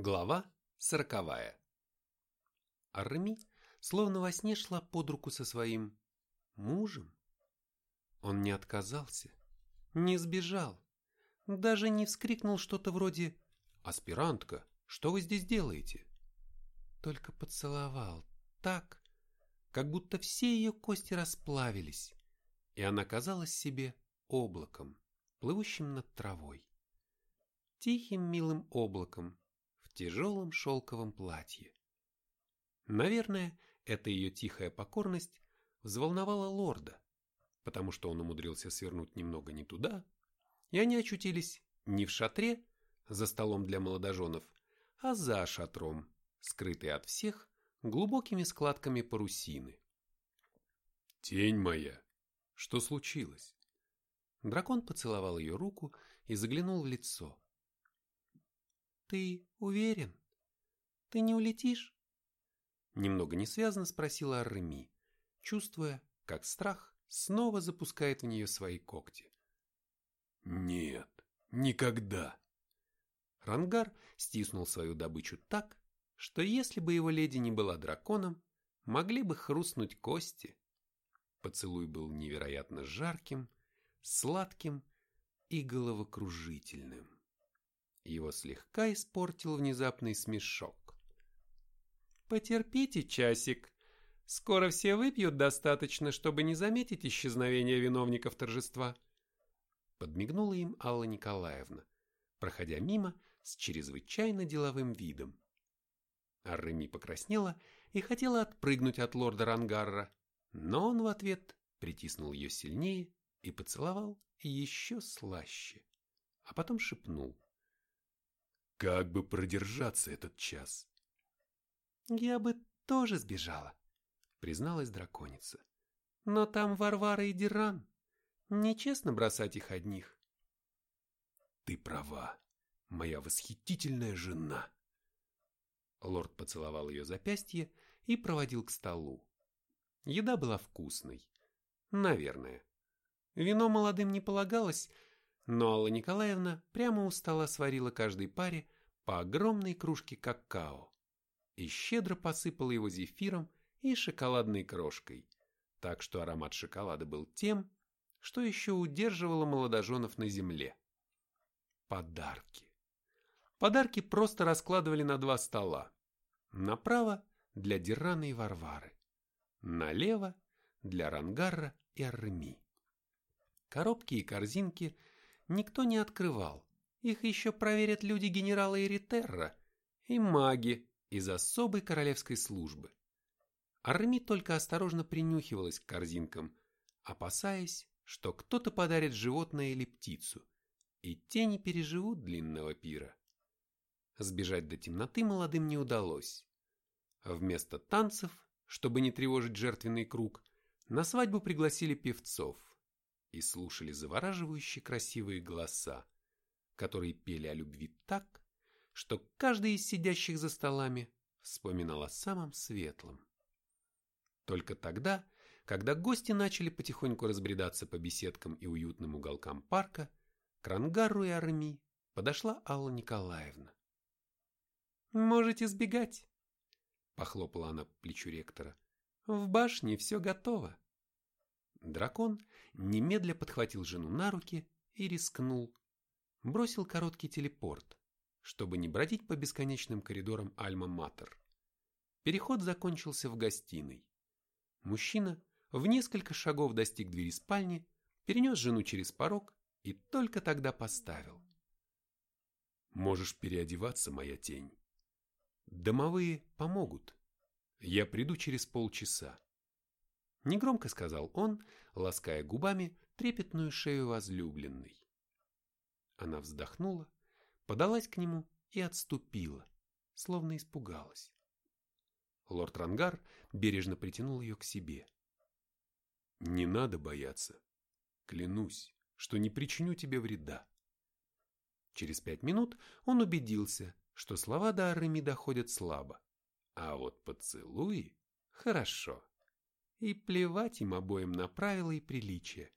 Глава сороковая. Арми словно во сне шла под руку со своим мужем. Он не отказался, не сбежал, даже не вскрикнул что-то вроде «Аспирантка, что вы здесь делаете?» Только поцеловал так, как будто все ее кости расплавились, и она казалась себе облаком, плывущим над травой. Тихим милым облаком, тяжелом шелковом платье. Наверное, эта ее тихая покорность взволновала лорда, потому что он умудрился свернуть немного не туда, и они очутились не в шатре за столом для молодоженов, а за шатром, скрытый от всех глубокими складками парусины. «Тень моя, что случилось?» Дракон поцеловал ее руку и заглянул в лицо. «Ты уверен? Ты не улетишь?» Немного несвязно спросила Арреми, чувствуя, как страх снова запускает в нее свои когти. «Нет, никогда!» Рангар стиснул свою добычу так, что если бы его леди не была драконом, могли бы хрустнуть кости. Поцелуй был невероятно жарким, сладким и головокружительным. Его слегка испортил внезапный смешок. «Потерпите часик. Скоро все выпьют достаточно, чтобы не заметить исчезновения виновников торжества». Подмигнула им Алла Николаевна, проходя мимо с чрезвычайно деловым видом. Арреми покраснела и хотела отпрыгнуть от лорда Рангарра, но он в ответ притиснул ее сильнее и поцеловал еще слаще, а потом шепнул. Как бы продержаться этот час? Я бы тоже сбежала, призналась драконица. Но там Варвара и Диран. Нечестно бросать их одних. Ты права, моя восхитительная жена. Лорд поцеловал ее запястье и проводил к столу. Еда была вкусной. Наверное. Вино молодым не полагалось, но Алла Николаевна прямо у стола сварила каждой паре по огромной кружке какао и щедро посыпала его зефиром и шоколадной крошкой, так что аромат шоколада был тем, что еще удерживало молодоженов на земле. Подарки. Подарки просто раскладывали на два стола. Направо для Дирана и Варвары, налево для Рангарра и Арреми. Коробки и корзинки – никто не открывал. Их еще проверят люди генерала Эритерра и маги из особой королевской службы. Арми только осторожно принюхивалась к корзинкам, опасаясь, что кто-то подарит животное или птицу, и те не переживут длинного пира. Сбежать до темноты молодым не удалось. Вместо танцев, чтобы не тревожить жертвенный круг, на свадьбу пригласили певцов и слушали завораживающие красивые голоса, которые пели о любви так, что каждый из сидящих за столами вспоминал о самом светлом. Только тогда, когда гости начали потихоньку разбредаться по беседкам и уютным уголкам парка, к Рангару и Арми подошла Алла Николаевна. «Можете сбегать», — похлопала она по плечу ректора. «В башне все готово». Дракон немедля подхватил жену на руки и рискнул. Бросил короткий телепорт, чтобы не бродить по бесконечным коридорам Альма-Матер. Переход закончился в гостиной. Мужчина в несколько шагов достиг двери спальни, перенес жену через порог и только тогда поставил. «Можешь переодеваться, моя тень. Домовые помогут. Я приду через полчаса. Негромко сказал он, лаская губами трепетную шею возлюбленной. Она вздохнула, подалась к нему и отступила, словно испугалась. Лорд Рангар бережно притянул ее к себе. «Не надо бояться. Клянусь, что не причиню тебе вреда». Через пять минут он убедился, что слова до Ареми доходят слабо, а вот поцелуи – хорошо. И плевать им обоим на правила и приличия.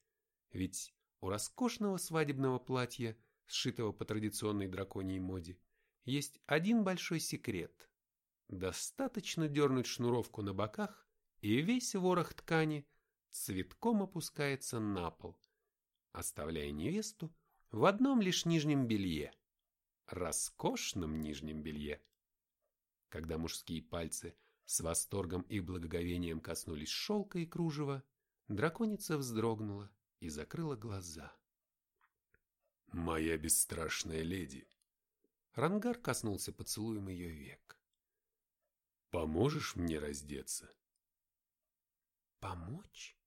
Ведь у роскошного свадебного платья, сшитого по традиционной драконьей моде, есть один большой секрет. Достаточно дернуть шнуровку на боках, и весь ворох ткани цветком опускается на пол, оставляя невесту в одном лишь нижнем белье, роскошном нижнем белье. Когда мужские пальцы с восторгом и благоговением коснулись шелка и кружева, драконица вздрогнула и закрыла глаза. «Моя бесстрашная леди!» Рангар коснулся поцелуем ее век. «Поможешь мне раздеться?» «Помочь?»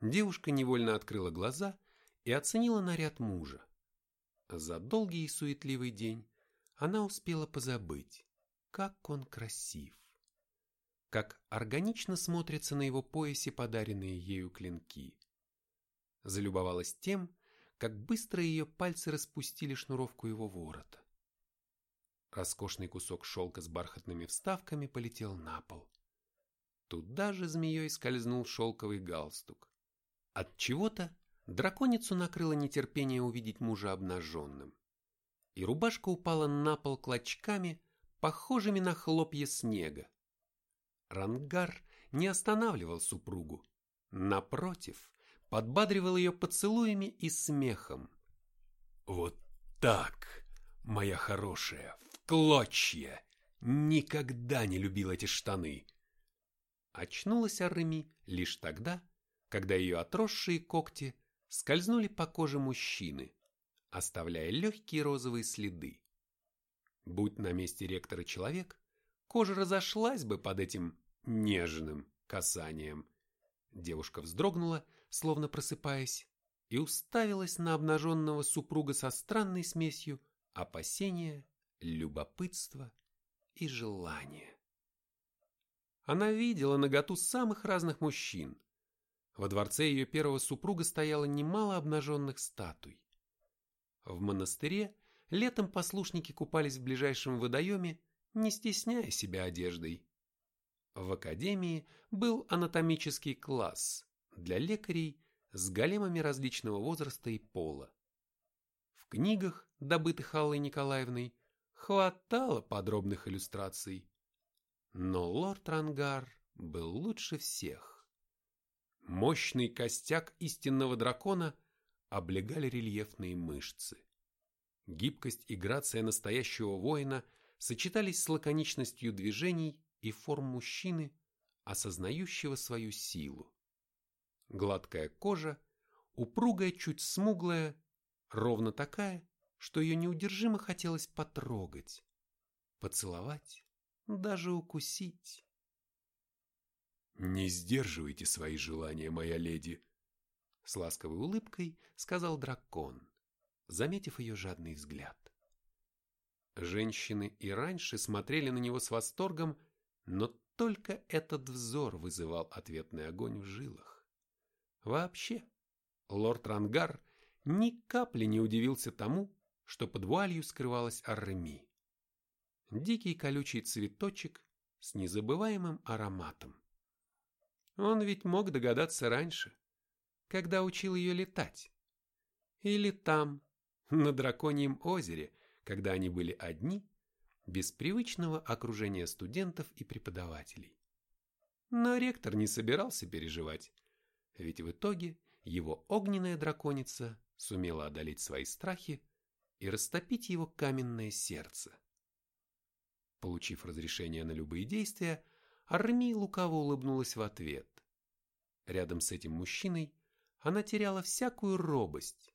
Девушка невольно открыла глаза и оценила наряд мужа. За долгий и суетливый день она успела позабыть, как он красив, как органично смотрятся на его поясе подаренные ею клинки. Залюбовалась тем, как быстро ее пальцы распустили шнуровку его ворота. Роскошный кусок шелка с бархатными вставками полетел на пол. Туда же змеей скользнул шелковый галстук. От чего-то Драконицу накрыло нетерпение увидеть мужа обнаженным. И рубашка упала на пол клочками, похожими на хлопья снега. Рангар не останавливал супругу. Напротив, подбадривал ее поцелуями и смехом. «Вот так, моя хорошая, в клочья! Никогда не любил эти штаны!» Очнулась Арреми лишь тогда, когда ее отросшие когти скользнули по коже мужчины, оставляя легкие розовые следы. Будь на месте ректора человек, кожа разошлась бы под этим нежным касанием. Девушка вздрогнула, словно просыпаясь, и уставилась на обнаженного супруга со странной смесью опасения, любопытства и желания. Она видела наготу самых разных мужчин, во дворце ее первого супруга стояло немало обнаженных статуй. В монастыре летом послушники купались в ближайшем водоеме, не стесняя себя одеждой. В академии был анатомический класс для лекарей с големами различного возраста и пола. В книгах, добытых Аллой Николаевной, хватало подробных иллюстраций. Но лорд Рангар был лучше всех. Мощный костяк истинного дракона облегали рельефные мышцы. Гибкость и грация настоящего воина сочетались с лаконичностью движений и форм мужчины, осознающего свою силу. Гладкая кожа, упругая, чуть смуглая, ровно такая, что ее неудержимо хотелось потрогать, поцеловать, даже укусить. «Не сдерживайте свои желания, моя леди!» С ласковой улыбкой сказал дракон, заметив ее жадный взгляд. Женщины и раньше смотрели на него с восторгом, но только этот взор вызывал ответный огонь в жилах. Вообще, лорд Рангар ни капли не удивился тому, что под вуалью скрывалась Арреми. Дикий колючий цветочек с незабываемым ароматом. Он ведь мог догадаться раньше, когда учил ее летать. Или там, на драконьем озере, когда они были одни, без привычного окружения студентов и преподавателей. Но ректор не собирался переживать, ведь в итоге его огненная драконица сумела одолеть свои страхи и растопить его каменное сердце. Получив разрешение на любые действия, Арми лукаво улыбнулась в ответ. Рядом с этим мужчиной она теряла всякую робость,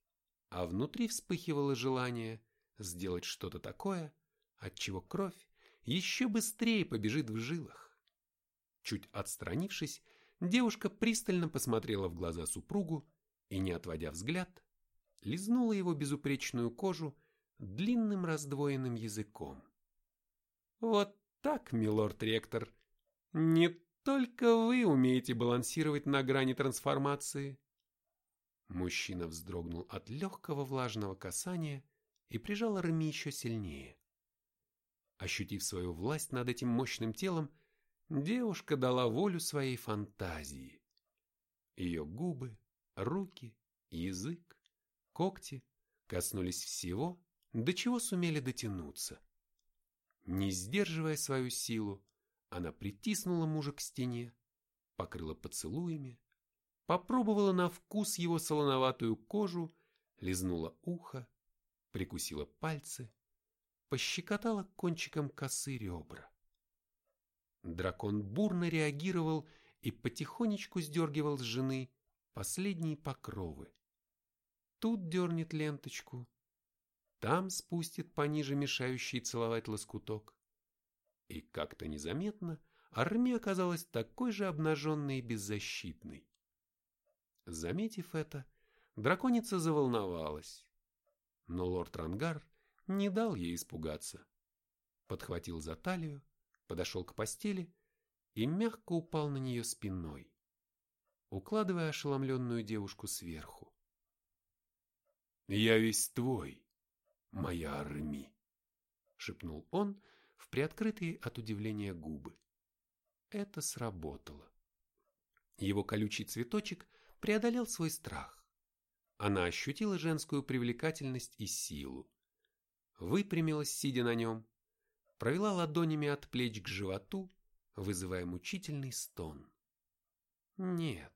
а внутри вспыхивало желание сделать что-то такое, от чего кровь еще быстрее побежит в жилах. Чуть отстранившись, девушка пристально посмотрела в глаза супругу и, не отводя взгляд, лизнула его безупречную кожу длинным раздвоенным языком. «Вот так, милорд-ректор, не только вы умеете балансировать на грани трансформации. Мужчина вздрогнул от легкого влажного касания и прижал Рами еще сильнее. Ощутив свою власть над этим мощным телом, девушка дала волю своей фантазии. Ее губы, руки, язык, когти коснулись всего, до чего сумели дотянуться – Не сдерживая свою силу, она притиснула мужа к стене, покрыла поцелуями, попробовала на вкус его солоноватую кожу, лизнула ухо, прикусила пальцы, пощекотала кончиком косы ребра. Дракон бурно реагировал и потихонечку сдергивал с жены последние покровы. Тут дернет ленточку, там спустит пониже мешающий целовать лоскуток. И как-то незаметно Арми оказалась такой же обнаженной и беззащитной. Заметив это, драконица заволновалась. Но лорд Рангар не дал ей испугаться. Подхватил за талию, подошел к постели и мягко упал на нее спиной, укладывая ошеломленную девушку сверху. «Я весь твой, моя Арми», — шепнул он в приоткрытые от удивления губы. Это сработало. Его колючий цветочек преодолел свой страх. Она ощутила женскую привлекательность и силу. Выпрямилась, сидя на нем, провела ладонями от плеч к животу вызывая мучительный стон. Нет,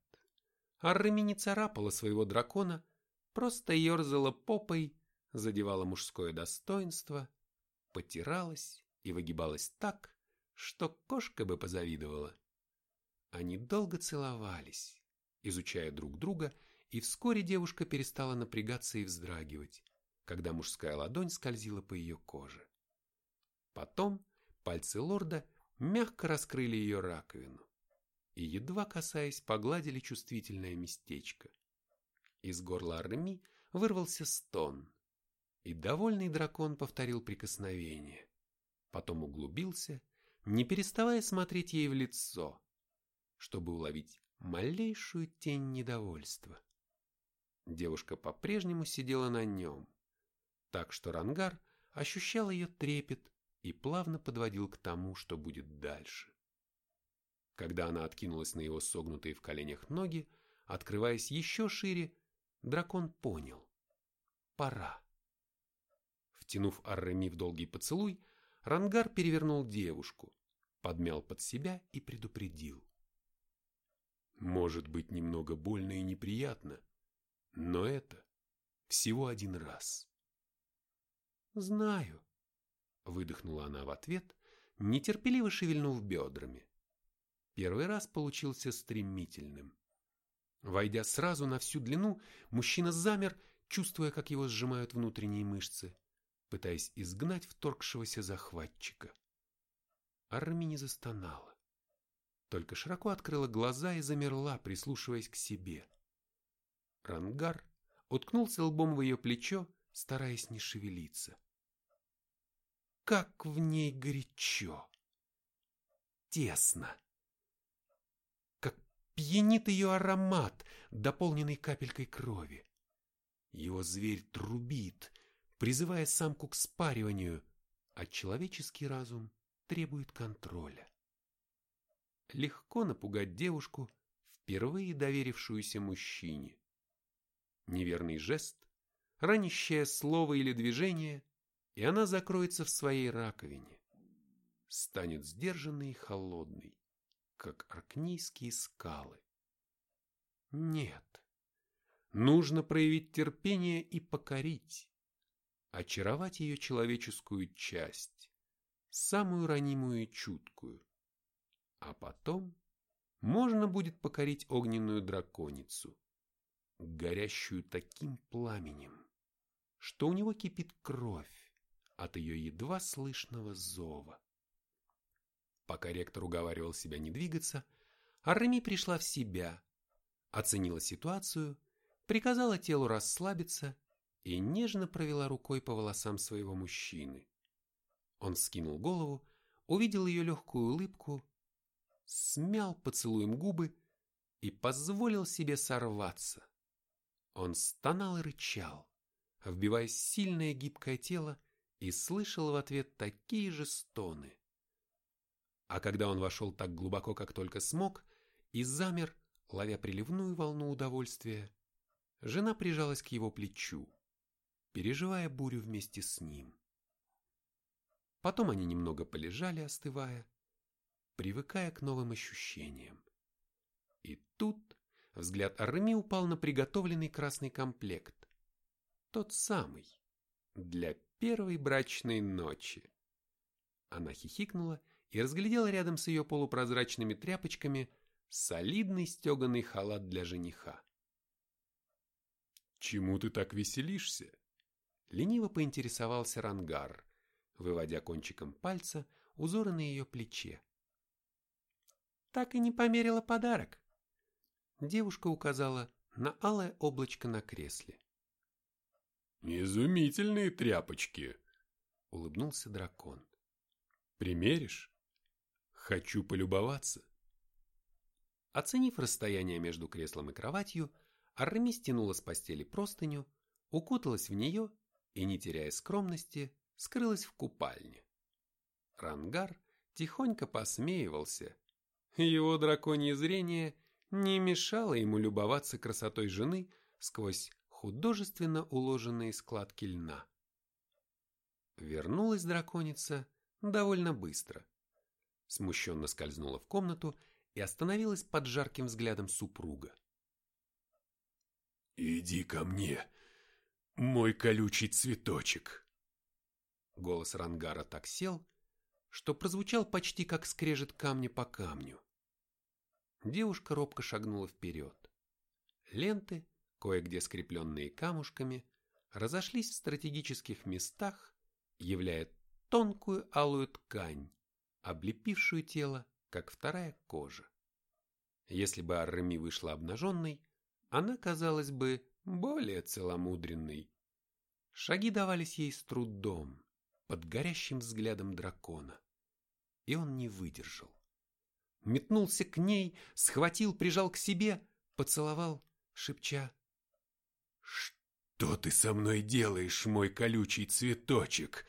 Аррами не царапала своего дракона, просто ерзала попой, задевала мужское достоинство, потиралась и выгибалась так, что кошка бы позавидовала. Они долго целовались, изучая друг друга, и вскоре девушка перестала напрягаться и вздрагивать, когда мужская ладонь скользила по ее коже. Потом пальцы лорда мягко раскрыли ее раковину и, едва касаясь, погладили чувствительное местечко. Из горла Арми вырвался стон, и довольный дракон повторил прикосновение. Потом углубился, не переставая смотреть ей в лицо, чтобы уловить малейшую тень недовольства. Девушка по-прежнему сидела на нем, так что Рангар ощущал ее трепет и плавно подводил к тому, что будет дальше. Когда она откинулась на его согнутые в коленях ноги, открываясь еще шире, дракон понял. Пора. Втянув Арреми в долгий поцелуй, Рангар перевернул девушку, подмял под себя и предупредил. Может быть немного больно и неприятно, но это всего один раз. Знаю, Выдохнула она в ответ, нетерпеливо шевельнув бедрами. Первый раз получился стремительным. Войдя сразу на всю длину, мужчина замер, чувствуя, как его сжимают внутренние мышцы, пытаясь изгнать вторгшегося захватчика. Арми не застонала. Только широко открыла глаза и замерла, прислушиваясь к себе. Рангар уткнулся лбом в ее плечо, стараясь не шевелиться как в ней горячо, тесно. Как пьянит ее аромат, дополненный капелькой крови. Его зверь трубит, призывая самку к спариванию, а человеческий разум требует контроля. Легко напугать девушку, впервые доверившуюся мужчине. Неверный жест, ранящее слово или движение — и она закроется в своей раковине, станет сдержанной и холодной, как аркнийские скалы. Нет, нужно проявить терпение и покорить, очаровать ее человеческую часть, самую ранимую и чуткую, а потом можно будет покорить огненную драконицу, горящую таким пламенем, что у него кипит кровь, от ее едва слышного зова. Пока ректор уговаривал себя не двигаться, Арреми пришла в себя, оценила ситуацию, приказала телу расслабиться и нежно провела рукой по волосам своего мужчины. Он скинул голову, увидел ее легкую улыбку, смял поцелуем губы и позволил себе сорваться. Он стонал и рычал, вбиваясь в сильное гибкое тело и слышал в ответ такие же стоны. А когда он вошел так глубоко, как только смог, и замер, ловя приливную волну удовольствия, жена прижалась к его плечу, переживая бурю вместе с ним. Потом они немного полежали, остывая, привыкая к новым ощущениям. И тут взгляд Арми упал на приготовленный красный комплект. Тот самый, для первой брачной ночи. Она хихикнула и разглядела рядом с ее полупрозрачными тряпочками солидный стеганый халат для жениха. «Чему ты так веселишься?» Лениво поинтересовался Рангар, выводя кончиком пальца узоры на ее плече. «Так и не померила подарок», Девушка указала на алое облачко на кресле. «Изумительные тряпочки!» — улыбнулся дракон. «Примеришь? Хочу полюбоваться». Оценив расстояние между креслом и кроватью, Арми стянула с постели простыню, укуталась в нее и, не теряя скромности, скрылась в купальне. Рангар тихонько посмеивался. Его драконье зрение не мешало ему любоваться красотой жены сквозь художественно уложенные складки льна. Вернулась драконица довольно быстро. Смущенно скользнула в комнату и остановилась под жарким взглядом супруга. «Иди ко мне, мой колючий цветочек!» Голос Рангара так сел, что прозвучал почти как скрежет камня по камню. Девушка робко шагнула вперед. Ленты, кое-где скрепленные камушками, разошлись в стратегических местах, являя тонкую алую ткань, облепившую тело, как вторая кожа. Если бы Арреми вышла обнаженной, она казалась бы более целомудренной. Шаги давались ей с трудом, под горящим взглядом дракона, и он не выдержал метнулся к ней, схватил, прижал к себе, поцеловал, шепча. «Что ты со мной делаешь, мой колючий цветочек?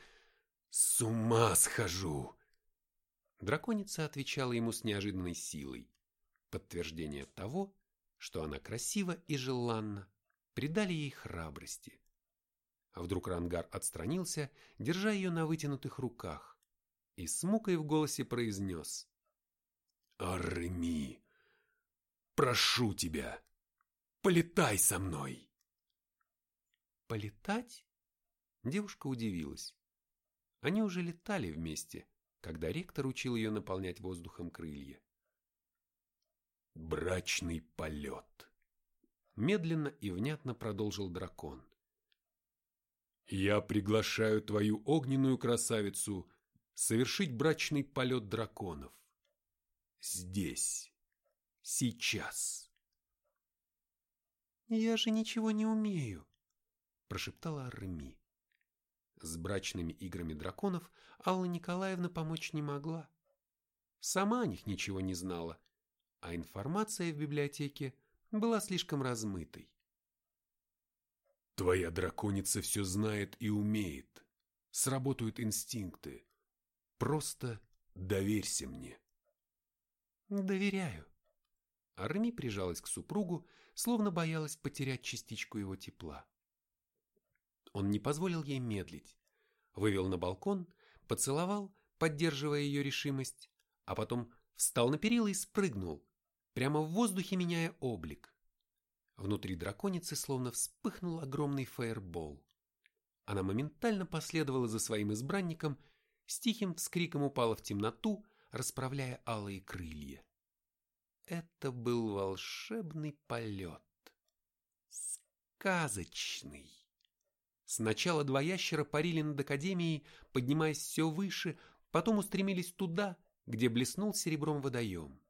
С ума схожу!» Драконица отвечала ему с неожиданной силой. Подтверждение того, что она красива и желанна, придали ей храбрости. А вдруг Рангар отстранился, держа ее на вытянутых руках, и с мукой в голосе произнес. Арми, прошу тебя, полетай со мной. Полетать? Девушка удивилась. Они уже летали вместе, когда ректор учил ее наполнять воздухом крылья. Брачный полет. Медленно и внятно продолжил дракон. Я приглашаю твою огненную красавицу совершить брачный полет драконов здесь, сейчас. «Я же ничего не умею», – прошептала Арми. С брачными играми драконов Алла Николаевна помочь не могла. Сама о них ничего не знала, а информация в библиотеке была слишком размытой. «Твоя драконица все знает и умеет. Сработают инстинкты. Просто доверься мне». «Доверяю». Арми прижалась к супругу, словно боялась потерять частичку его тепла. Он не позволил ей медлить, вывел на балкон, поцеловал, поддерживая ее решимость, а потом встал на перила и спрыгнул, прямо в воздухе меняя облик. Внутри драконицы словно вспыхнул огромный фаербол. Она моментально последовала за своим избранником, с тихим вскриком упала в темноту, расправляя алые крылья. Это был волшебный полет. Сказочный. Сначала два ящера парили над академией, поднимаясь все выше, потом устремились туда, где блеснул серебром водоем.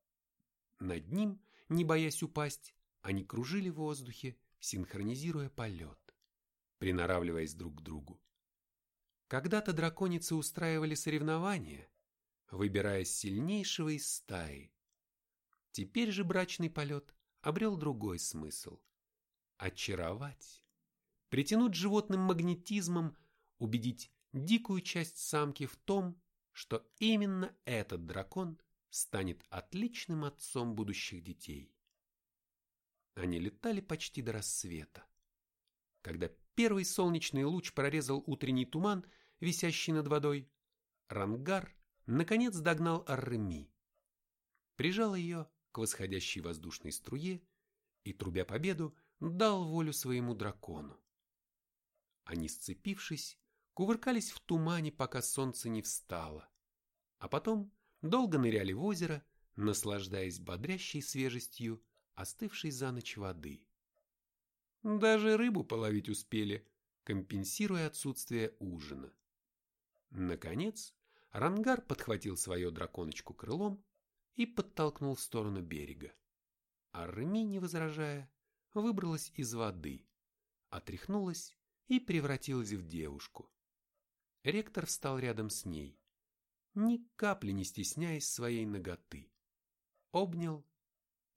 Над ним, не боясь упасть, они кружили в воздухе, синхронизируя полет, приноравливаясь друг к другу. Когда-то драконицы устраивали соревнования, выбирая сильнейшего из стаи. Теперь же брачный полет обрел другой смысл. Очаровать, притянуть животным магнетизмом, убедить дикую часть самки в том, что именно этот дракон станет отличным отцом будущих детей. Они летали почти до рассвета. Когда первый солнечный луч прорезал утренний туман, висящий над водой, Рангар наконец догнал Арреми, прижал ее к восходящей воздушной струе и, трубя победу, дал волю своему дракону. Они, сцепившись, кувыркались в тумане, пока солнце не встало, а потом долго ныряли в озеро, наслаждаясь бодрящей свежестью остывшей за ночь воды. Даже рыбу половить успели, компенсируя отсутствие ужина. Наконец, Рангар подхватил свою драконочку крылом и подтолкнул в сторону берега. А Реми, не возражая, выбралась из воды, отряхнулась и превратилась в девушку. Ректор встал рядом с ней, ни капли не стесняясь своей ноготы. Обнял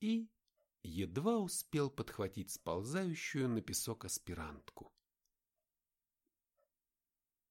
и едва успел подхватить сползающую на песок аспирантку.